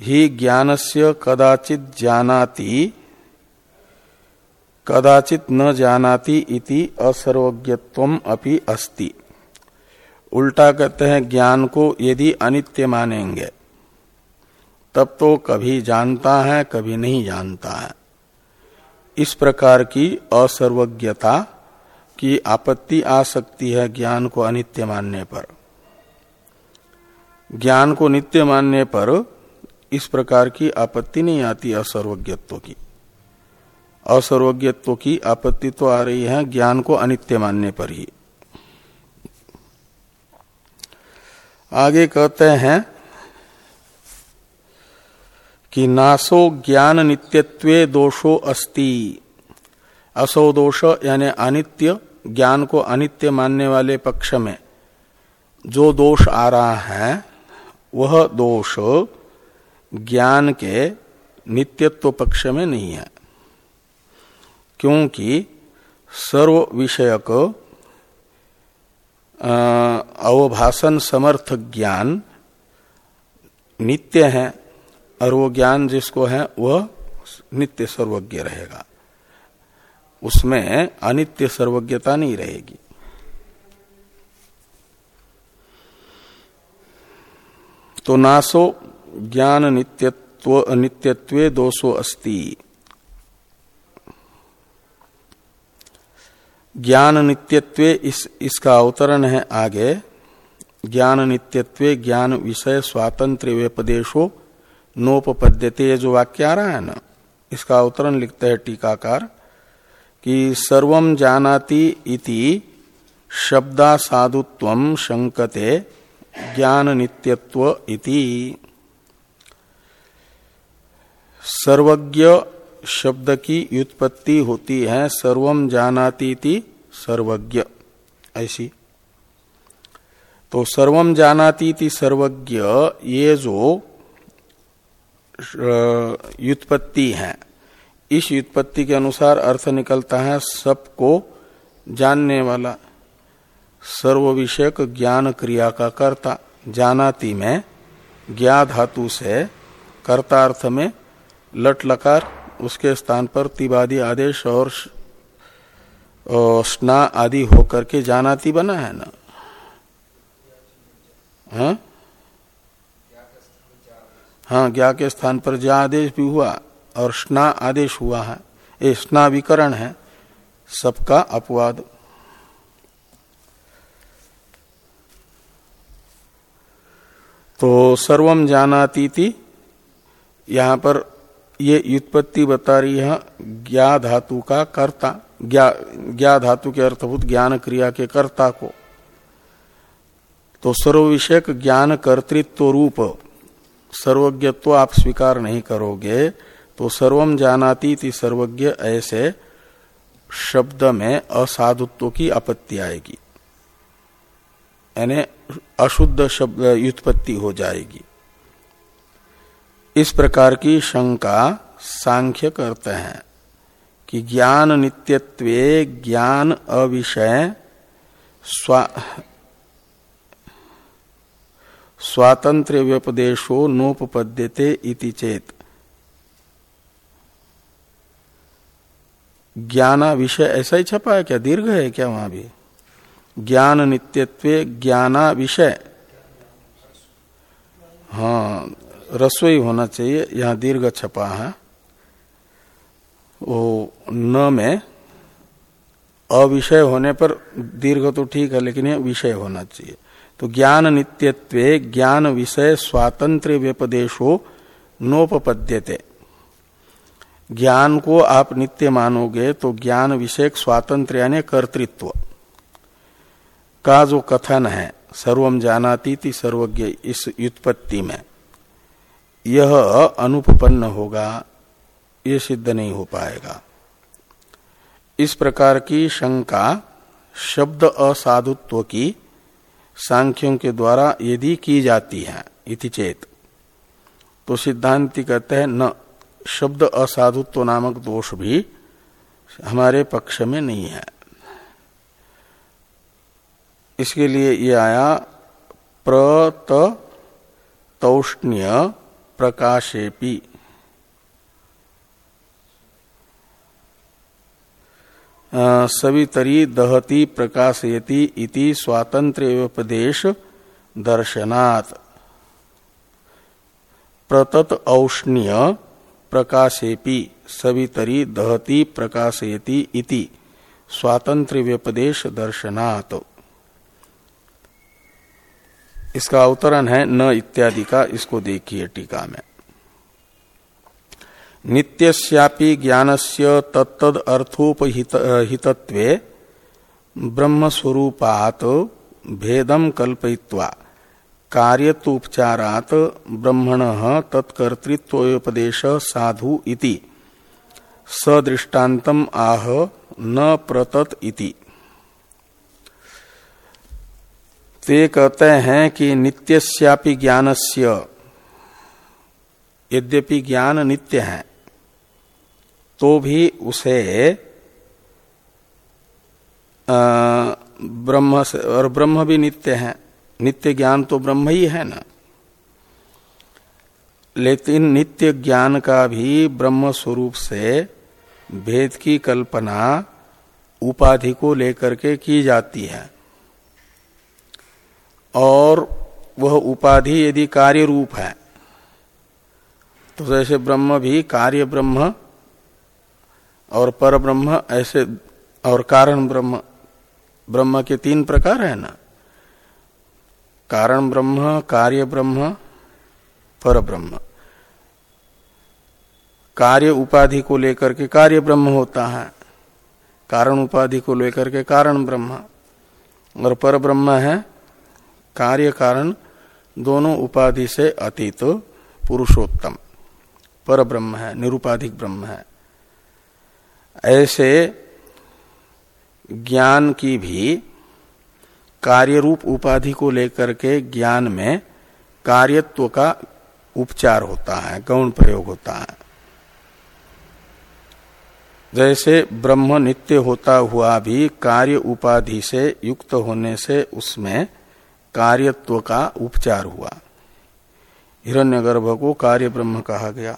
ही ज्ञानस्य कदाचित जानाति, कदाचित न जानाति इति असर्वज्ञत्व अपि अस्ति। उल्टा कहते हैं, ज्ञान को यदि अनित्य मानेंगे, तब तो कभी जानता है, कभी नहीं जानता है। इस प्रकार की असर्वज्ञता की आपत्ति आ सकती है ज्ञान को अनित्य मानने पर। ज्ञान को नित्य मानने पर इस प्रकार की आपत्ति नहीं आती असर्वज्ञत्व की। असर्वज्ञत्व की आपत्ति तो आ रही है, ज्ञान को अनित्य मानने पर ही। आगे कहते हैं कि नासो ज्ञान नित्यत्वे दोषो अस्ति। असो दोष यानी अनित्य, ज्ञान को अनित्य मानने वाले पक्ष में जो दोष आ रहा है, वह दोष ज्ञान के नित्यत्व पक्ष में नहीं है। क्योंकि सर्व विषयक अवभाषण समर्थ ज्ञान, नित्य है, और वो ज्ञान जिसको है, वह नित्य सर्वज्ञ रहेगा। उसमें अनित्य सर्वज्ञता नहीं रहेगी। तो नासो ज्ञान नित्यत्व नित्यत्व दोषो अस्ति। ज्ञान नित्यत्व इस, इसका अवतरण है आगे। ज्ञान नित्यत्व ज्ञान विषय स्वातंत्र व्यपदेशो नोपद्यते जो वाक्य आ रहा है ना इसका अवतरण लिखते हैं टीकाकार कि सर्व जानाति इति शब्दा साधुत्व शंकते ज्ञान नित्यत्व इति। सर्वज्ञ शब्द की व्युत्पत्ति होती है सर्वम जानाती सर्वज्ञ। ऐसी। तो सर्वम जानाती सर्वज्ञ, ये जो व्युत्पत्ति है, इस व्युत्पत्ति के अनुसार अर्थ निकलता है सबको जानने वाला सर्व विषयक ज्ञान क्रिया का कर्ता, जानाति में ज्ञा धातु से कर्तार्थ में लट लकार उसके स्थान पर तिबादी आदेश और स्ना आदि होकर के जानाती बना है ना? है? हाँ ज्ञा के स्थान पर ज्या आदेश भी हुआ और स्ना आदेश हुआ है। ये स्ना विकरण है। सबका अपवाद। तो सर्वम जानाती थी। यहाँ पर ये युत्पत्ति बता रही है, ज्ञा धातु का कर्ता, ज्ञा धातु के अर्थभूत ज्ञान क्रिया के कर्ता को। तो सर्व विषयक ज्ञान कर्तृत्व रूप, सर्वज्ञत्व आप स्वीकार नहीं करोगे तो सर्वम जानाती थी सर्वज्ञ ऐसे शब्द में असाधुत्व की आपत्ति आएगी। यानी अशुद्ध शब्द युत्पत्ति हो जाएगी। इस प्रकार की शंका सांख्य करते हैं कि ज्ञान नित्यत्वे ज्ञान अविषय स्वा स्वातंत्र व्यपदेशो नोपद्यते चेत। ज्ञाना विषय ऐसा ही छपा है क्या? दीर्घ है क्या वहाँ भी? ज्ञान नित्यत्व ज्ञाना विषय हाँ रसोई होना चाहिए, यहाँ दीर्घ छपा है। वो न में अविषय होने पर दीर्घ तो ठीक है, लेकिन यह विषय होना चाहिए। तो ज्ञान नित्यत्व, ज्ञान विषय स्वातंत्र व्यपदेशो नोपद्यते ज्ञान को आप नित्य मानोगे तो ज्ञान विषयक स्वातंत्र यानी कर्तृत्व। का जो कथन है सर्वम जानाती थी सर्वज्ञ इस युत्पत्ति में। यह अनुपन्न होगा, ये सिद्ध नहीं हो पाएगा। इस प्रकार की शंका, शब्द असाधुत्व की सांख्यों के द्वारा यदि की जाती है, इति चेत। तो सिद्धांति कहते हैं, न, शब्द असाधुत्व नामक दोष भी हमारे पक्ष में नहीं है। इसके लिए ये आया, प्रत तौष्ण्य प्रकाशेपी सवितरी दहती प्रकाशयति इति स्वातंत्र उपदेश दर्शनात्। प्रतत औष्ण्य प्रकाशेपी सवितरी दहती प्रकाशयति इति स्वातंत्र व्यपदेश दर्शनात्। इसका अवतरण है न इत्यादि का, इसको देखिए टीका में। नित्यस्यापि ज्ञानस्य तत्तद अर्थोपहितत्वे ब्रह्म स्वरूपात भेदम कल्पयित्वा कार्यतोपचारात ब्रह्मण तत्कर्तृत्वोपदेश साधु इति। सदृष्टान्तम आह न प्रतत इति। ते कहते हैं कि नित्यस्यापि ज्ञानस्य। यद्यपि ज्ञान नित्य है तो भी उसे ब्रह्म से, और ब्रह्म भी नित्य है। नित्य ज्ञान तो ब्रह्म ही है ना। लेकिन नित्य ज्ञान का भी ब्रह्म स्वरूप से भेद की कल्पना उपाधि को लेकर के की जाती है। और वह उपाधि यदि कार्य रूप है तो जैसे ब्रह्म भी कार्य ब्रह्म और पर ब्रह्म, ऐसे और कारण ब्रह्म ब्रह्म के तीन प्रकार है ना? कारण ब्रह्म, कार्य ब्रह्म, पर ब्रह्म। कार्य उपाधि को लेकर के कार्य ब्रह्म होता है, कारण उपाधि को लेकर के कारण ब्रह्म। और पर ब्रह्म है कार्य कारण दोनों उपाधि से अतीत, पुरुषोत्तम। पर ब्रह्म है, निरुपाधिक ब्रह्म है। ऐसे ज्ञान की भी कार्य रूप उपाधि को लेकर के ज्ञान में कार्यत्व का उपचार होता है, गौण प्रयोग होता है। जैसे ब्रह्म नित्य होता हुआ भी कार्य उपाधि से युक्त होने से उसमें कार्यत्व का उपचार हुआ। हिरण्यगर्भ को कार्य ब्रह्म कहा गया।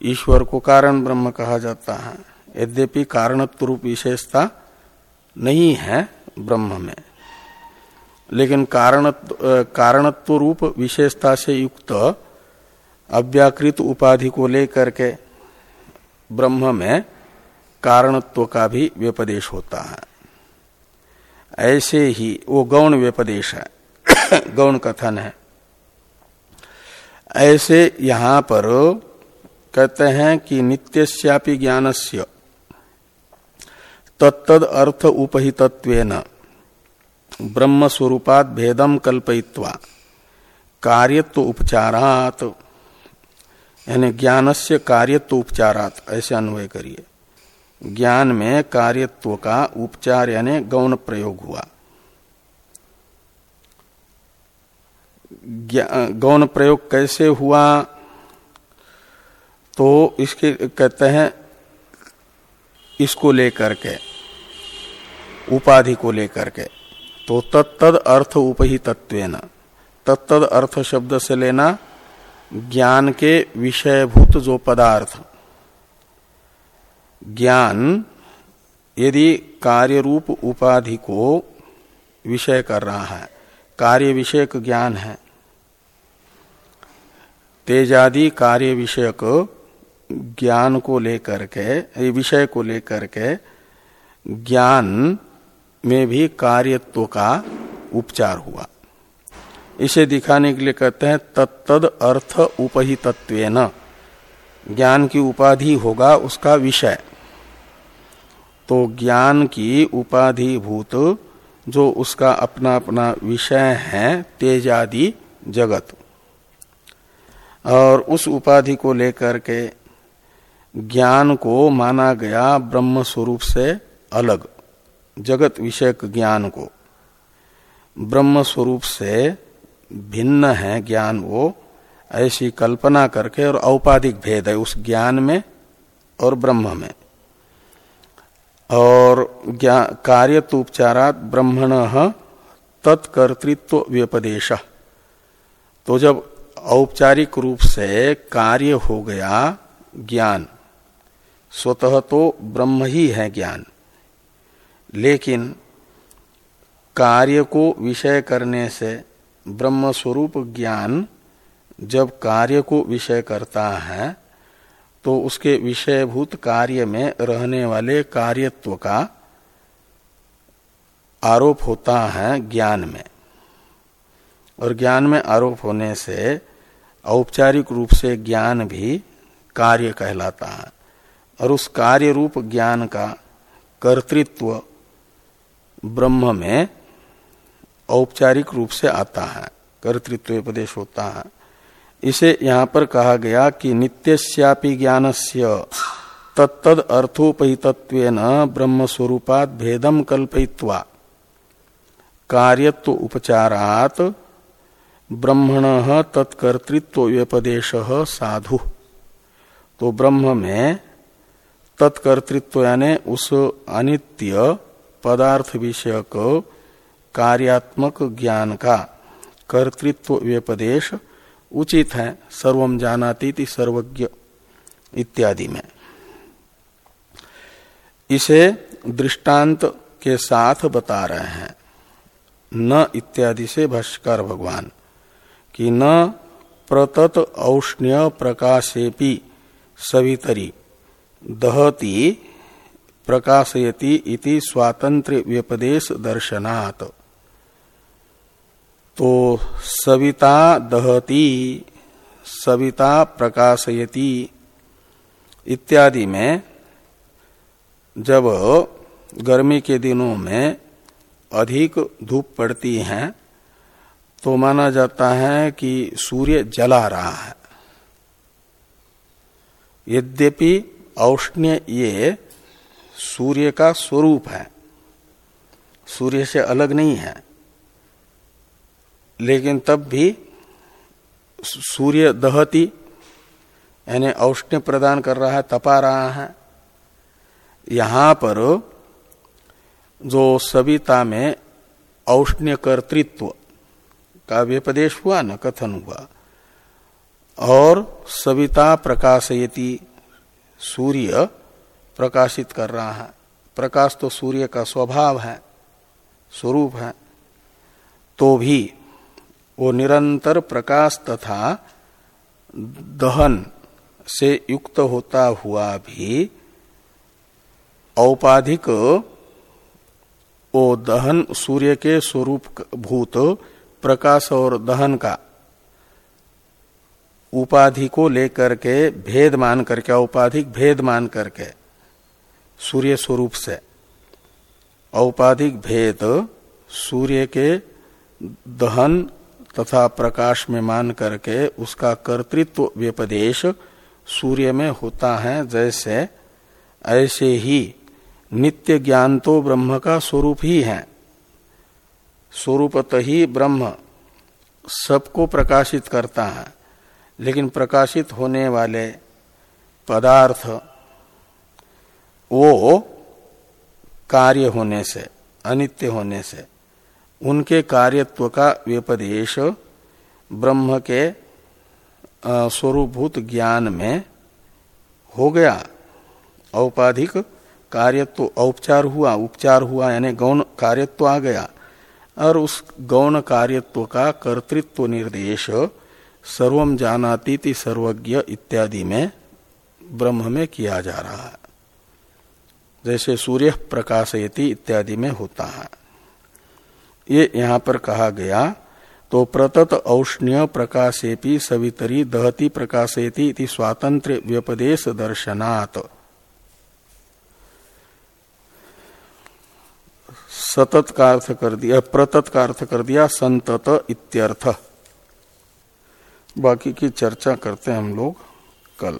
ईश्वर को कारण ब्रह्म कहा जाता है। यद्यपि कारणत्व रूप विशेषता नहीं है ब्रह्म में, लेकिन कारणत्व कारणत्व रूप विशेषता से युक्त अव्याकृत उपाधि को लेकर के ब्रह्म में कारणत्व का भी व्यपदेश होता है। ऐसे ही वो गौण व्यपदेश है। गौण कथन है। ऐसे यहाँ पर कहते हैं कि नित्यश्यापी ज्ञानस्य तत्तद अर्थ उपहितत्वेन ब्रह्म स्वरूपात भेदम कल्पयित्वा कार्यत्व उपचारात, यानी ज्ञान से कार्यत्व उपचारात, ऐसे अन्वय करिए। ज्ञान में कार्यत्व का उपचार यानी गौण प्रयोग हुआ। गौण प्रयोग कैसे हुआ? तो इसके, कहते हैं, इसको लेकर के, उपाधि को लेकर के। तो तत्तद अर्थ उपही तत्व तत्तद अर्थ शब्द से लेना ज्ञान के विषयभूत जो पदार्थ। ज्ञान यदि कार्य रूप उपाधि को विषय कर रहा है, कार्य विषयक ज्ञान है, तेजादि कार्य विषयक ज्ञान को लेकर के विषय को लेकर के ज्ञान में भी कार्यत्व का उपचार हुआ। इसे दिखाने के लिए कहते हैं, तत्तद अर्थ उपही तत्व ज्ञान की उपाधि होगा उसका विषय। तो ज्ञान की उपाधि भूत जो उसका अपना अपना विषय है, तेजादि जगत। और उस उपाधि को लेकर के ज्ञान को माना गया ब्रह्म स्वरूप से अलग, जगत विषयक ज्ञान को। ब्रह्म स्वरूप से भिन्न है ज्ञान वो, ऐसी कल्पना करके और औपाधिक भेद है उस ज्ञान में और ब्रह्म में। और उपचारात ब्रह्मण तत्कर्तृत्व व्यपदेश। तो जब औपचारिक रूप से कार्य हो गया ज्ञान, स्वतः तो ब्रह्म ही है ज्ञान। लेकिन कार्य को विषय करने से ब्रह्म स्वरूप ज्ञान जब कार्य को विषय करता है तो उसके विषयभूत कार्य में रहने वाले कार्यत्व का आरोप होता है ज्ञान में। और ज्ञान में आरोप होने से औपचारिक रूप से ज्ञान भी कार्य कहलाता है। और उस कार्य रूप ज्ञान का कर्तृत्व ब्रह्म में औपचारिक रूप से आता है। कर्तृत्व उपदेश होता है। इसे यहाँ पर कहा गया कि नित्यश्यापी ज्ञान से तत्द अर्थोपहितत्व ब्रह्म स्वरूपात भेदम कल्पयित्वा। कार्यत्व उपचारात ब्रह्मण तत्कर्तृत्व व्यपदेश साधु। तो ब्रह्म में तत्कर्तृत्व यानी उस अनित्य पदार्थ विषयक कार्यात्मक ज्ञान का कर्तृत्व व्यपदेश उचित है सर्वम जानाती सर्वज्ञ इत्यादि में। इसे दृष्टांत के साथ बता रहे हैं। न इत्यादि से भाष्कर भगवान कि न प्रतत औष्ण्य प्रकाशेपी सवितरी दहती प्रकाशयति इति स्वातंत्र व्यपदेश दर्शनात्। तो सविता दहती, सविता प्रकाशयति इत्यादि में जब गर्मी के दिनों में अधिक धूप पड़ती है तो माना जाता है कि सूर्य जला रहा है। यद्यपि औष्ण्य ये सूर्य का स्वरूप है, सूर्य से अलग नहीं है। लेकिन तब भी सूर्य दहती, यानी औष्ण्य प्रदान कर रहा है, तपा रहा है। यहाँ पर जो सविता में औष्ण्य कर्तृत्व का व्यपदेश हुआ न, कथन हुआ, और सविता प्रकाशयति, सूर्य प्रकाशित कर रहा है। प्रकाश तो सूर्य का स्वभाव है, स्वरूप है तो भी वो निरंतर प्रकाश तथा दहन से युक्त होता हुआ भी औपाधिक वो दहन सूर्य के स्वरूप भूत, प्रकाश और दहन का उपाधि को लेकर के भेद मान करके, औपाधिक भेद मान करके सूर्य स्वरूप से औपाधिक भेद सूर्य के दहन तथा प्रकाश में मान करके उसका कर्तृत्व व्यपदेश सूर्य में होता है, जैसे ऐसे ही नित्य ज्ञान तो ब्रह्म का स्वरूप ही है। स्वरूपत ही ब्रह्म सबको प्रकाशित करता है। लेकिन प्रकाशित होने वाले पदार्थ वो कार्य होने से, अनित्य होने से उनके कार्यत्व का व्यपदेश ब्रह्म के स्वरूपभूत ज्ञान में हो गया। औपाधिक कार्यत्व औपचार हुआ, उपचार हुआ, यानी गौण कार्यत्व आ गया। और उस गौण कार्यत्व का कर्तृत्व निर्देश सर्वम जानाती सर्वज्ञ इत्यादि में ब्रह्म में किया जा रहा है। जैसे सूर्य प्रकाशयति इत्यादि में होता है। ये यहाँ पर कहा गया तो प्रतत औष्ण्य प्रकाशेपी सवितरी दहति प्रकाशेति इति स्वातंत्र व्यपदेश दर्शनात्। सतत का अर्थ कर दिया प्रतत का अर्थ कर दिया, संतत इत्यर्थ। बाकी की चर्चा करते हैं हम लोग कल।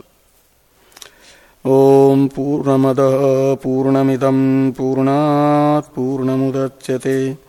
ओम पूर्ण पूर्णमद पूर्णमिदम पूर्णात पूर्णमुदच्यते।